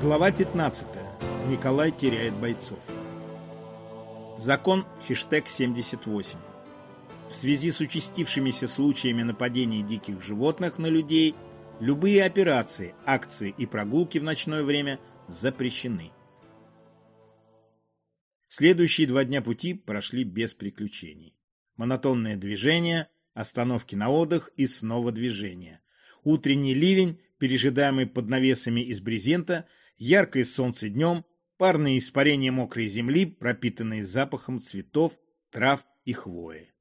Глава 15. Николай теряет бойцов. Закон хештег 78. В связи с участившимися случаями нападений диких животных на людей, любые операции, акции и прогулки в ночное время запрещены. Следующие два дня пути прошли без приключений. Монотонное движение, остановки на отдых и снова движение. Утренний ливень, пережидаемый под навесами из брезента – яркое солнце днем, парные испарения мокрой земли, пропитанные запахом цветов, трав и хвои.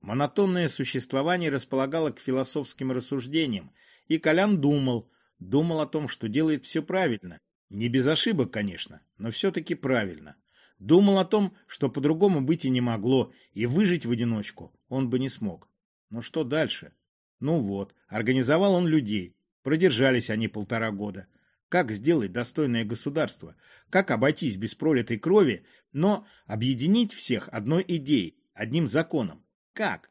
Монотонное существование располагало к философским рассуждениям, и Колян думал, думал о том, что делает все правильно. Не без ошибок, конечно, но все-таки правильно. Думал о том, что по-другому быть и не могло, и выжить в одиночку он бы не смог. Но что дальше? Ну вот, организовал он людей. Продержались они полтора года. Как сделать достойное государство? Как обойтись без пролитой крови, но объединить всех одной идеей, одним законом? Как?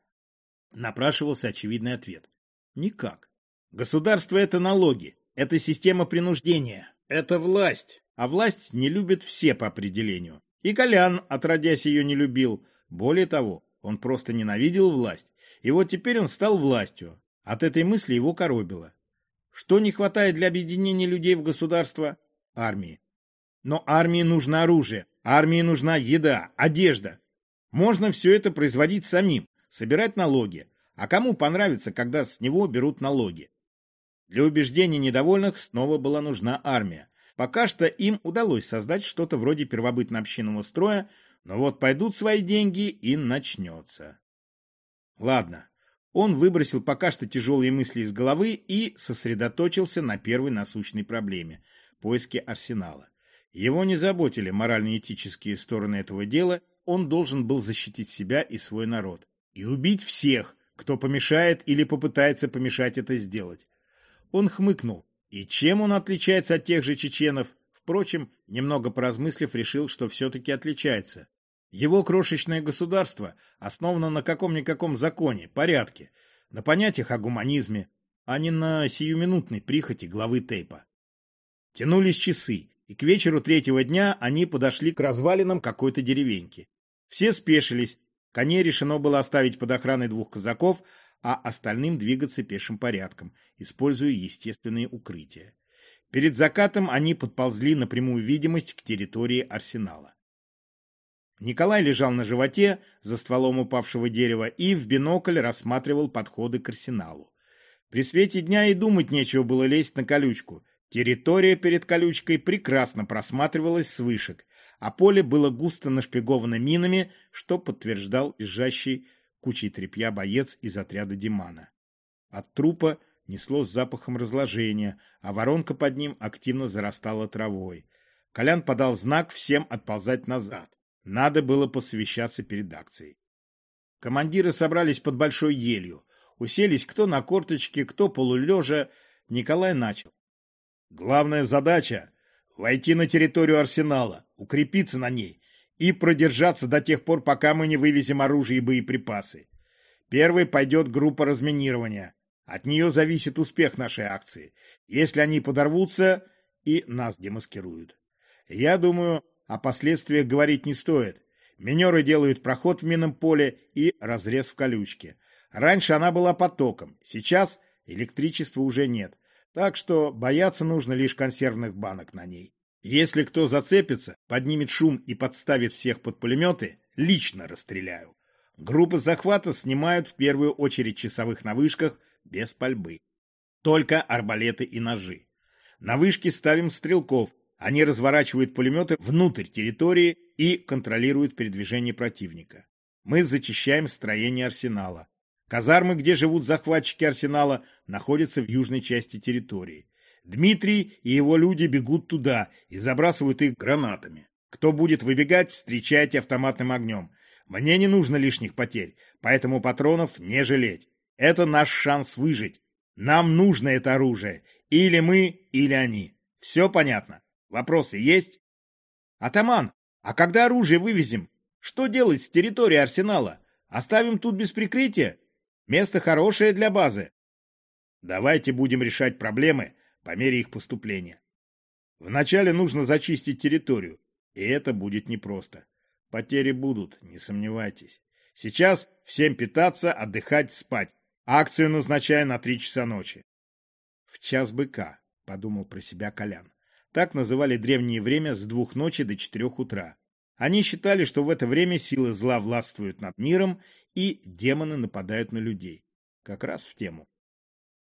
Напрашивался очевидный ответ. Никак. Государство – это налоги, это система принуждения, это власть. А власть не любят все по определению. И Колян, отродясь, ее не любил. Более того, он просто ненавидел власть. И вот теперь он стал властью. От этой мысли его коробило. Что не хватает для объединения людей в государство? Армии. Но армии нужно оружие, армии нужна еда, одежда. Можно все это производить самим, собирать налоги. А кому понравится, когда с него берут налоги? Для убеждения недовольных снова была нужна армия. Пока что им удалось создать что-то вроде первобытно-общинного строя, но вот пойдут свои деньги и начнется. Ладно, он выбросил пока что тяжелые мысли из головы и сосредоточился на первой насущной проблеме – поиске арсенала. Его не заботили морально-этические стороны этого дела, он должен был защитить себя и свой народ. И убить всех, кто помешает или попытается помешать это сделать. Он хмыкнул. И чем он отличается от тех же чеченов? Впрочем, немного поразмыслив, решил, что все-таки отличается. Его крошечное государство основано на каком-никаком законе, порядке, на понятиях о гуманизме, а не на сиюминутной прихоти главы Тейпа. Тянулись часы, и к вечеру третьего дня они подошли к развалинам какой-то деревеньки. Все спешились, коней решено было оставить под охраной двух казаков, а остальным двигаться пешим порядком, используя естественные укрытия. Перед закатом они подползли на прямую видимость к территории арсенала. Николай лежал на животе за стволом упавшего дерева и в бинокль рассматривал подходы к арсеналу. При свете дня и думать нечего было лезть на колючку. Территория перед колючкой прекрасно просматривалась с вышек, а поле было густо нашпиговано минами, что подтверждал лежащий кучей тряпья боец из отряда Димана. От трупа несло запахом разложения, а воронка под ним активно зарастала травой. Колян подал знак всем отползать назад. Надо было посвящаться перед акцией. Командиры собрались под большой елью. Уселись кто на корточке, кто полулежа. Николай начал. Главная задача — войти на территорию арсенала, укрепиться на ней и продержаться до тех пор, пока мы не вывезем оружие и боеприпасы. Первой пойдет группа разминирования. От нее зависит успех нашей акции. Если они подорвутся, и нас демаскируют. Я думаю, о последствиях говорить не стоит. Минеры делают проход в минном поле и разрез в колючке. Раньше она была потоком, сейчас электричества уже нет. Так что бояться нужно лишь консервных банок на ней. Если кто зацепится, поднимет шум и подставит всех под пулеметы, лично расстреляю. Группы захвата снимают в первую очередь часовых на вышках без пальбы. Только арбалеты и ножи. На вышке ставим стрелков, они разворачивают пулеметы внутрь территории и контролируют передвижение противника. Мы зачищаем строение арсенала. Казармы, где живут захватчики арсенала, находятся в южной части территории. Дмитрий и его люди бегут туда и забрасывают их гранатами. Кто будет выбегать, встречайте автоматным огнем. Мне не нужно лишних потерь, поэтому патронов не жалеть. Это наш шанс выжить. Нам нужно это оружие. Или мы, или они. Все понятно? Вопросы есть? Атаман, а когда оружие вывезем? Что делать с территории арсенала? Оставим тут без прикрытия? Место хорошее для базы. Давайте будем решать проблемы по мере их поступления. Вначале нужно зачистить территорию, и это будет непросто. Потери будут, не сомневайтесь. Сейчас всем питаться, отдыхать, спать. Акцию назначаю на три часа ночи. В час быка, подумал про себя Колян. Так называли древнее время с двух ночи до четырех утра. Они считали, что в это время силы зла властвуют над миром, и демоны нападают на людей. Как раз в тему.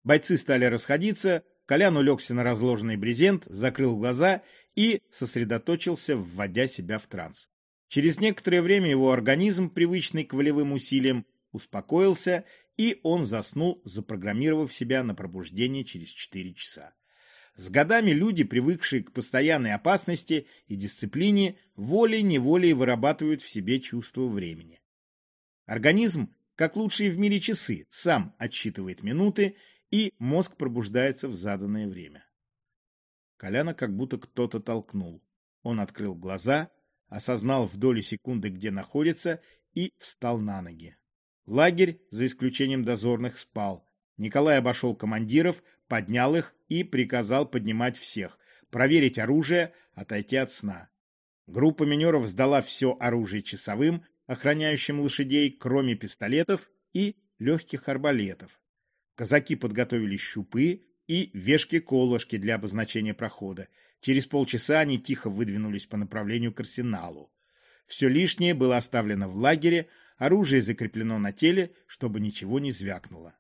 Бойцы стали расходиться, Колян улегся на разложенный брезент, закрыл глаза и сосредоточился, вводя себя в транс. Через некоторое время его организм, привычный к волевым усилиям, успокоился, и он заснул, запрограммировав себя на пробуждение через 4 часа. С годами люди, привыкшие к постоянной опасности и дисциплине, волей-неволей вырабатывают в себе чувство времени. Организм, как лучшие в мире часы, сам отсчитывает минуты, и мозг пробуждается в заданное время. Коляна как будто кто-то толкнул. Он открыл глаза, осознал в доли секунды, где находится, и встал на ноги. Лагерь, за исключением дозорных, спал. Николай обошел командиров, поднял их и приказал поднимать всех, проверить оружие, отойти от сна. Группа минеров сдала все оружие часовым, охраняющим лошадей, кроме пистолетов и легких арбалетов. Казаки подготовили щупы и вешки-колышки для обозначения прохода. Через полчаса они тихо выдвинулись по направлению к арсеналу. Все лишнее было оставлено в лагере, оружие закреплено на теле, чтобы ничего не звякнуло.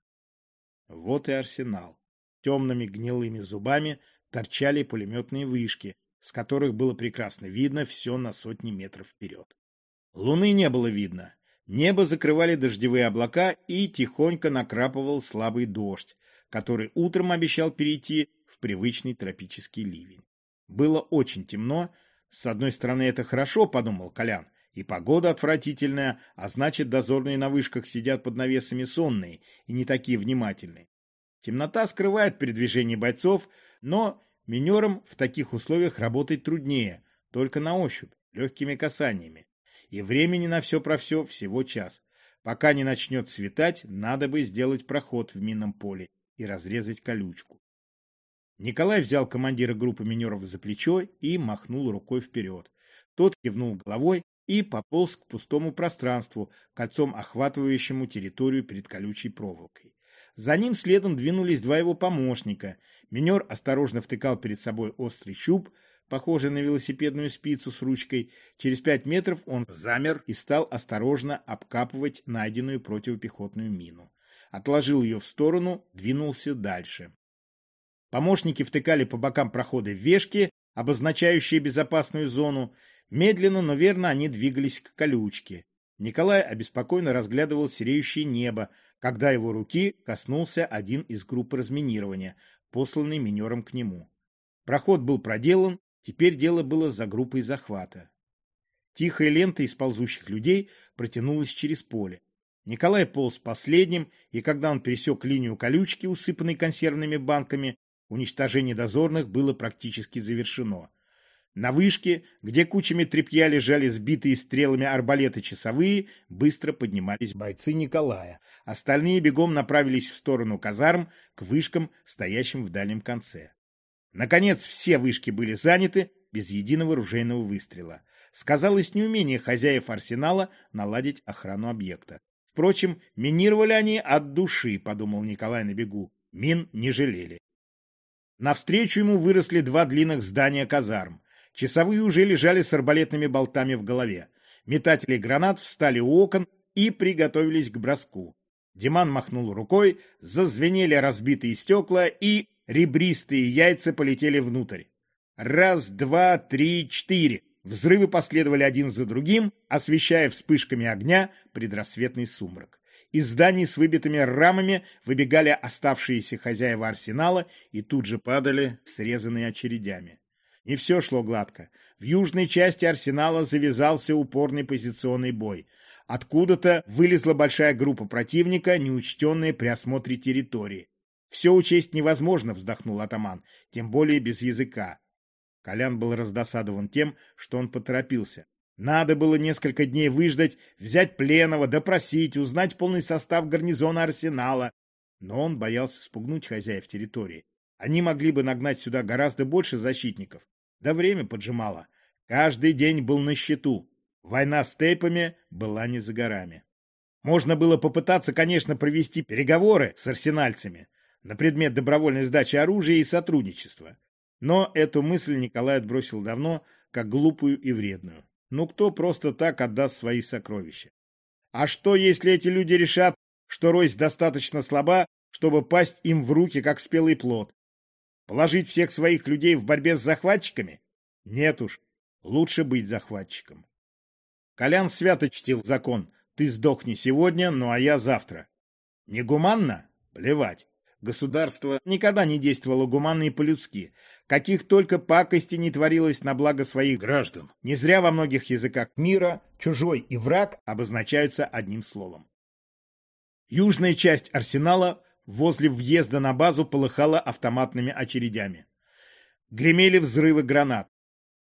Вот и арсенал. Темными гнилыми зубами торчали пулеметные вышки, с которых было прекрасно видно все на сотни метров вперед. Луны не было видно. Небо закрывали дождевые облака и тихонько накрапывал слабый дождь, который утром обещал перейти в привычный тропический ливень. Было очень темно. С одной стороны, это хорошо, подумал Колян, и погода отвратительная, а значит, дозорные на вышках сидят под навесами сонные и не такие внимательные. Темнота скрывает передвижение бойцов, но минерам в таких условиях работать труднее, только на ощупь, легкими касаниями. И времени на все про все всего час. Пока не начнет светать, надо бы сделать проход в минном поле и разрезать колючку. Николай взял командира группы минеров за плечо и махнул рукой вперед. Тот кивнул головой и пополз к пустому пространству, кольцом охватывающему территорию перед колючей проволокой. За ним следом двинулись два его помощника. Минер осторожно втыкал перед собой острый щуп, похожий на велосипедную спицу с ручкой. Через пять метров он замер и стал осторожно обкапывать найденную противопехотную мину. Отложил ее в сторону, двинулся дальше. Помощники втыкали по бокам прохода вешки, обозначающие безопасную зону, Медленно, но верно они двигались к колючке. Николай обеспокоенно разглядывал сереющее небо, когда его руки коснулся один из групп разминирования, посланный минером к нему. Проход был проделан, теперь дело было за группой захвата. Тихая лента из ползущих людей протянулась через поле. Николай полз последним, и когда он пересек линию колючки, усыпанной консервными банками, уничтожение дозорных было практически завершено. На вышке, где кучами тряпья лежали сбитые стрелами арбалеты часовые, быстро поднимались бойцы Николая. Остальные бегом направились в сторону казарм, к вышкам, стоящим в дальнем конце. Наконец, все вышки были заняты, без единого ружейного выстрела. Сказалось неумение хозяев арсенала наладить охрану объекта. Впрочем, минировали они от души, подумал Николай на бегу. Мин не жалели. Навстречу ему выросли два длинных здания казарм. Часовые уже лежали с арбалетными болтами в голове. Метатели гранат встали у окон и приготовились к броску. Диман махнул рукой, зазвенели разбитые стекла, и ребристые яйца полетели внутрь. Раз, два, три, четыре. Взрывы последовали один за другим, освещая вспышками огня предрассветный сумрак. Из зданий с выбитыми рамами выбегали оставшиеся хозяева арсенала и тут же падали, срезанные очередями. Не все шло гладко. В южной части арсенала завязался упорный позиционный бой. Откуда-то вылезла большая группа противника, неучтенная при осмотре территории. «Все учесть невозможно», — вздохнул атаман, — «тем более без языка». Колян был раздосадован тем, что он поторопился. Надо было несколько дней выждать, взять пленного, допросить, узнать полный состав гарнизона арсенала. Но он боялся спугнуть хозяев территории. Они могли бы нагнать сюда гораздо больше защитников. Да время поджимало. Каждый день был на счету. Война с тейпами была не за горами. Можно было попытаться, конечно, провести переговоры с арсенальцами на предмет добровольной сдачи оружия и сотрудничества. Но эту мысль Николай отбросил давно, как глупую и вредную. Ну кто просто так отдаст свои сокровища? А что, если эти люди решат, что Ройс достаточно слаба, чтобы пасть им в руки, как спелый плод? Положить всех своих людей в борьбе с захватчиками? Нет уж, лучше быть захватчиком. Колян свято чтил закон ты сдохни сегодня, ну а я завтра. Негуманно? Плевать. Государство никогда не действовало гуманно и по-людски. Каких только пакостей не творилось на благо своих граждан. Не зря во многих языках мира чужой и враг обозначаются одним словом. Южная часть арсенала возле въезда на базу полыхала автоматными очередями. Гремели взрывы гранат.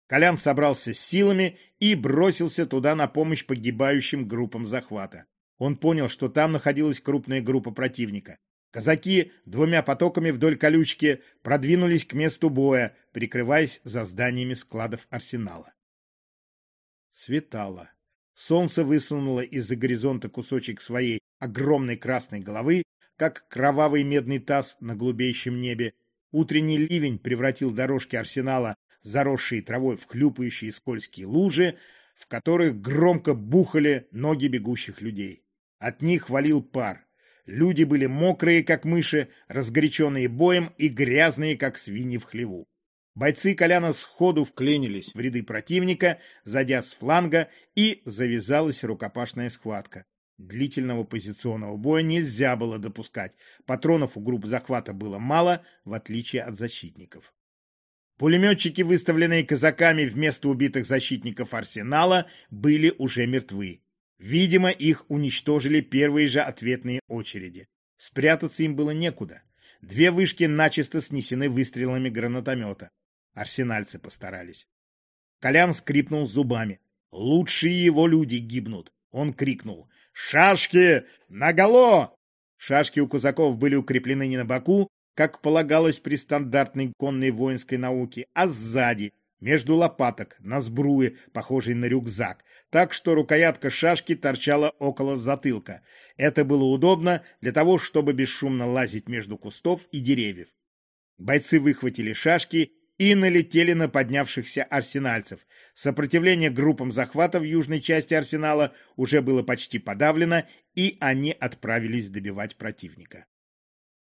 Колян собрался с силами и бросился туда на помощь погибающим группам захвата. Он понял, что там находилась крупная группа противника. Казаки двумя потоками вдоль колючки продвинулись к месту боя, прикрываясь за зданиями складов арсенала. Светало. Солнце высунуло из-за горизонта кусочек своей огромной красной головы, как кровавый медный таз на голубеющем небе. Утренний ливень превратил дорожки арсенала заросшие травой в хлюпающие скользкие лужи, в которых громко бухали ноги бегущих людей. От них валил пар. Люди были мокрые, как мыши, разгоряченные боем и грязные, как свиньи в хлеву. Бойцы Коляна сходу вклинились в ряды противника, зайдя с фланга, и завязалась рукопашная схватка. Длительного позиционного боя нельзя было допускать. Патронов у групп захвата было мало, в отличие от защитников. Пулеметчики, выставленные казаками вместо убитых защитников арсенала, были уже мертвы. Видимо, их уничтожили первые же ответные очереди. Спрятаться им было некуда. Две вышки начисто снесены выстрелами гранатомета. Арсенальцы постарались. Колян скрипнул зубами. «Лучшие его люди гибнут!» Он крикнул. «Шашки! Наголо!» Шашки у казаков были укреплены не на боку, как полагалось при стандартной конной воинской науке, а сзади, между лопаток, на сбруе, похожей на рюкзак, так что рукоятка шашки торчала около затылка. Это было удобно для того, чтобы бесшумно лазить между кустов и деревьев. Бойцы выхватили шашки и налетели на поднявшихся арсенальцев. Сопротивление группам захвата в южной части арсенала уже было почти подавлено, и они отправились добивать противника.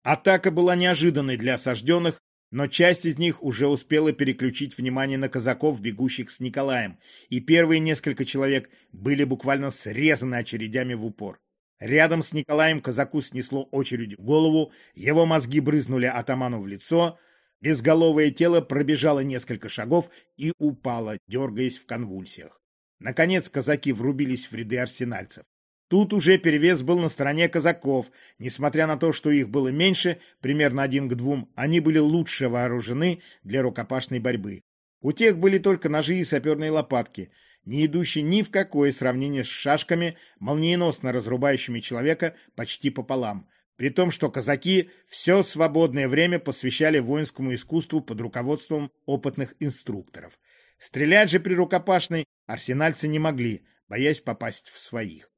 Атака была неожиданной для осажденных, но часть из них уже успела переключить внимание на казаков, бегущих с Николаем, и первые несколько человек были буквально срезаны очередями в упор. Рядом с Николаем казаку снесло очередь в голову, его мозги брызнули атаману в лицо, безголовое тело пробежало несколько шагов и упало, дергаясь в конвульсиях. Наконец казаки врубились в ряды арсенальцев. Тут уже перевес был на стороне казаков. Несмотря на то, что их было меньше, примерно один к двум, они были лучше вооружены для рукопашной борьбы. У тех были только ножи и саперные лопатки, не идущие ни в какое сравнение с шашками, молниеносно разрубающими человека почти пополам, при том, что казаки все свободное время посвящали воинскому искусству под руководством опытных инструкторов. Стрелять же при рукопашной арсенальцы не могли, боясь попасть в своих.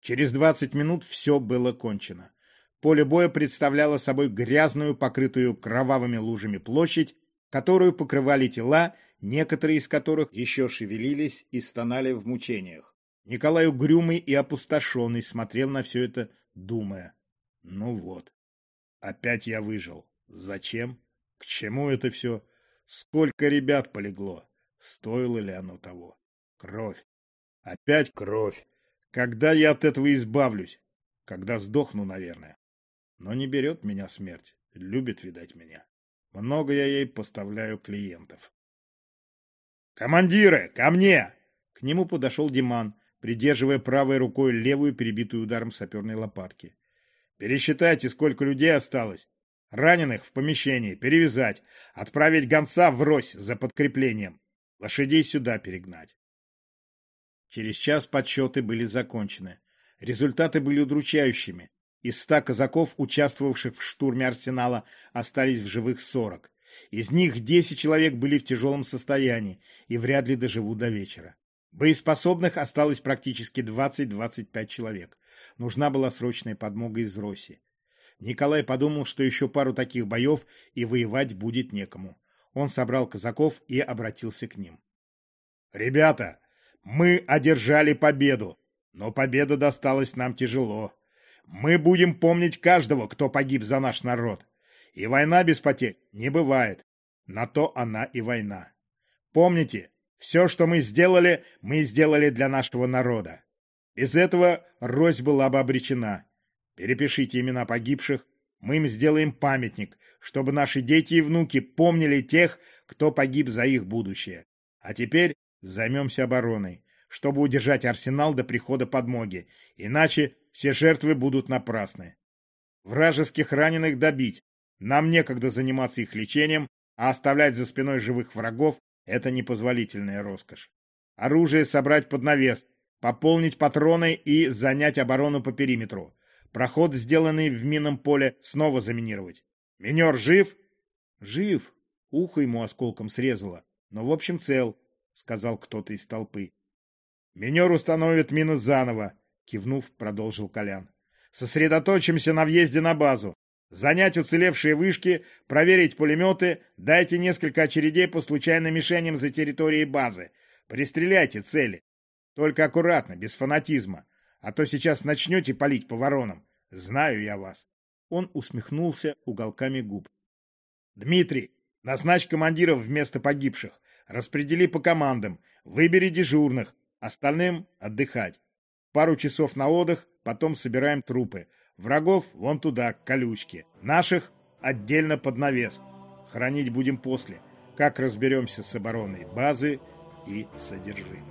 Через 20 минут все было кончено. Поле боя представляло собой грязную, покрытую кровавыми лужами площадь, которую покрывали тела, некоторые из которых еще шевелились и стонали в мучениях. Николай угрюмый и опустошенный смотрел на все это, думая. Ну вот, опять я выжил. Зачем? К чему это все? Сколько ребят полегло? Стоило ли оно того? Кровь. Опять кровь. Когда я от этого избавлюсь? Когда сдохну, наверное. Но не берет меня смерть. Любит, видать, меня. Много я ей поставляю клиентов. «Командиры, ко мне!» К нему подошел Диман, придерживая правой рукой левую, перебитую ударом саперной лопатки. «Пересчитайте, сколько людей осталось. Раненых в помещении, перевязать, отправить гонца врозь за подкреплением, лошадей сюда перегнать. Через час подсчеты были закончены. Результаты были удручающими. Из ста казаков, участвовавших в штурме арсенала, остались в живых сорок. Из них 10 человек были в тяжелом состоянии и вряд ли доживут до вечера. Боеспособных осталось практически 20-25 человек. Нужна была срочная подмога из России. Николай подумал, что еще пару таких боев и воевать будет некому. Он собрал казаков и обратился к ним. «Ребята, мы одержали победу, но победа досталась нам тяжело. Мы будем помнить каждого, кто погиб за наш народ. И война без потерь не бывает. На то она и война. Помните, все, что мы сделали, мы сделали для нашего народа. Без этого Рось была бы обречена. Перепишите имена погибших, мы им сделаем памятник, чтобы наши дети и внуки помнили тех, кто погиб за их будущее. А теперь займемся обороной, чтобы удержать арсенал до прихода подмоги, иначе все жертвы будут напрасны. Вражеских раненых добить, нам некогда заниматься их лечением, а оставлять за спиной живых врагов – это непозволительная роскошь. Оружие собрать под навес, пополнить патроны и занять оборону по периметру. Проход, сделанный в минном поле, снова заминировать. Минер жив? Жив. Ухо ему осколком срезало. Но в общем цел, сказал кто-то из толпы. Минер установит мины заново, кивнув, продолжил Колян. Сосредоточимся на въезде на базу. Занять уцелевшие вышки, проверить пулеметы, дайте несколько очередей по случайным мишеням за территорией базы. Пристреляйте цели. Только аккуратно, без фанатизма. А то сейчас начнете палить по воронам. Знаю я вас. Он усмехнулся уголками губ. Дмитрий, назначь командиров вместо погибших. Распредели по командам. Выбери дежурных. Остальным отдыхать. Пару часов на отдых, потом собираем трупы. Врагов вон туда, к колючке. Наших отдельно под навес. Хранить будем после, как разберемся с обороной базы и содержимым.